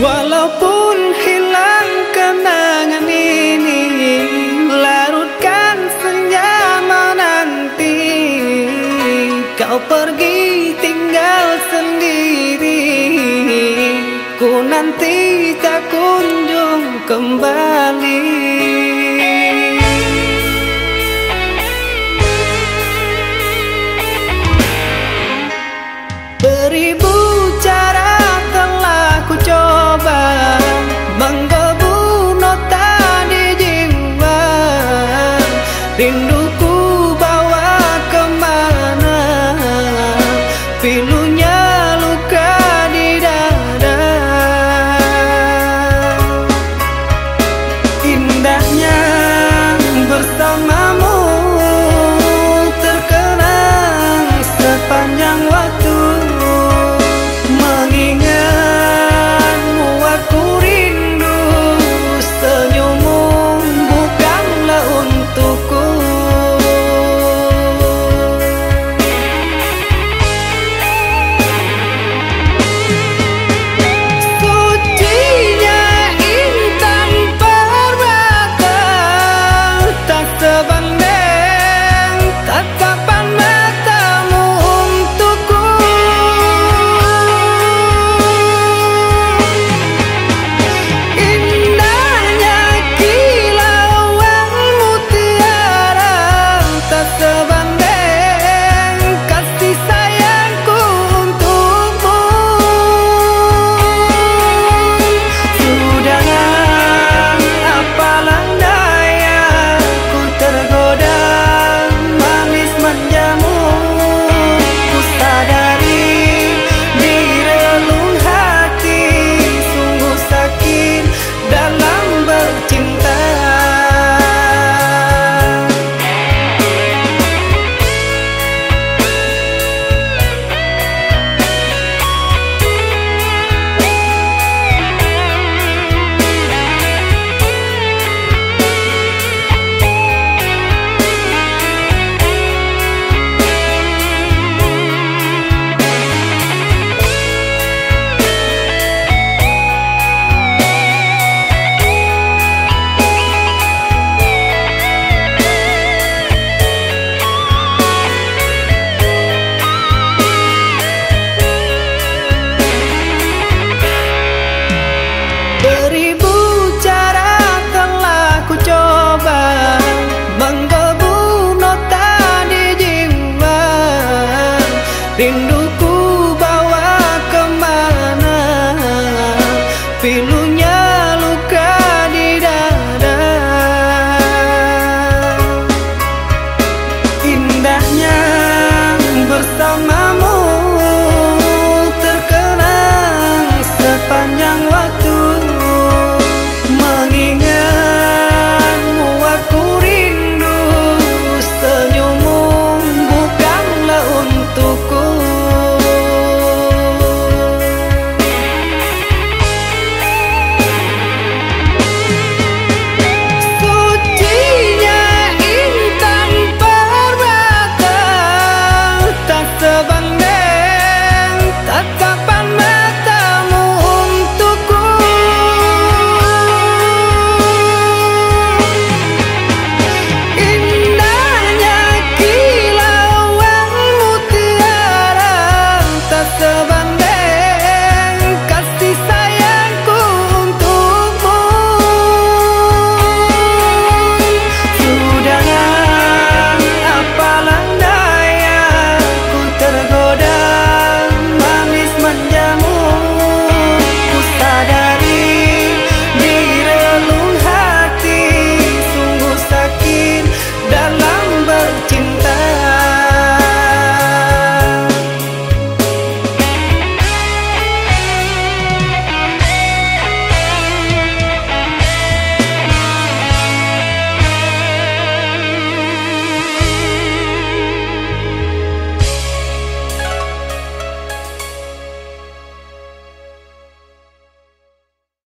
Walaupun hilang kenangan ini Larutkan senja menanti Kau pergi tinggal sendiri. Ku nanti tak kunjung kembali they feel